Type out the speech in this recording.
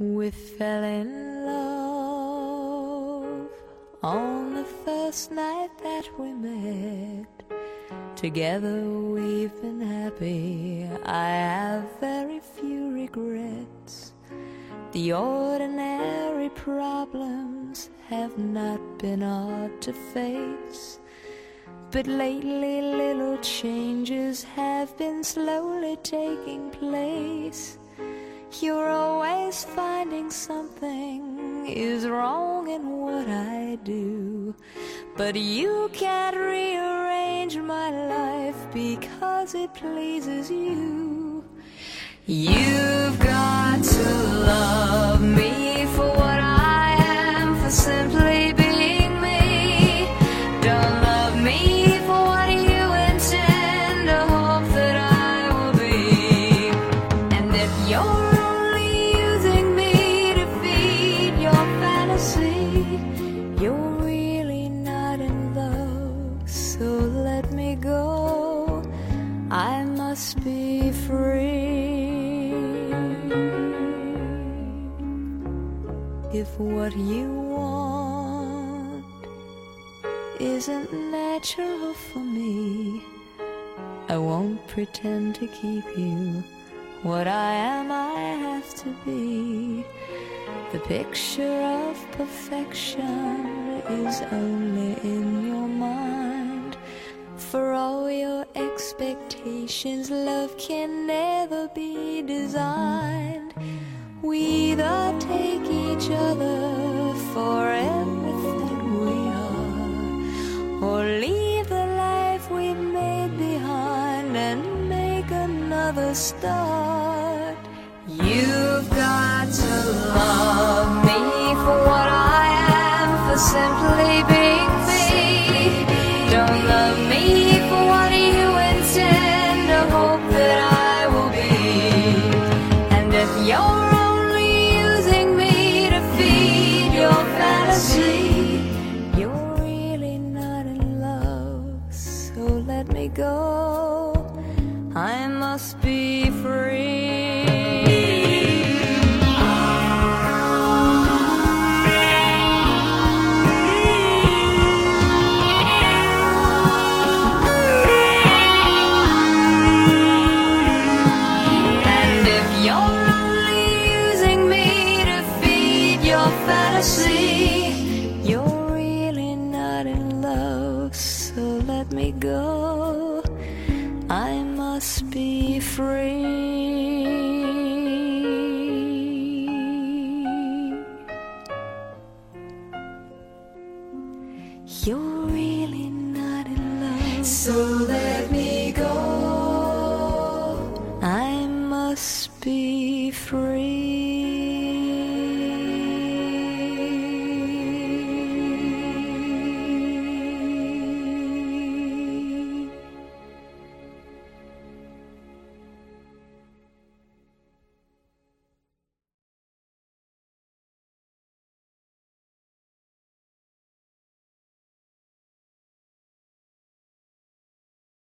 We fell in love on the first night that we met. Together we've been happy. I have very few regrets. The ordinary problems have not been hard to face. But lately, little changes have been slowly taking place. You're always finding something is wrong in what I do. But you can't rearrange my life because it pleases you. You've got to love If what you want isn't natural for me, I won't pretend to keep you. What I am, I have to be. The picture of perfection is only in your mind. For all your expectations, love can never be designed. We take each other for everything we are, or leave the life we made behind and make another start. You've got to love me for what I am, for simply being me. Don't love me for what you intend, or hope go. I must be free. And if you're only using me to feed your fantasy, you're really not in love. So let me go. Must be free. You're really not in love. So let me go. I must be free.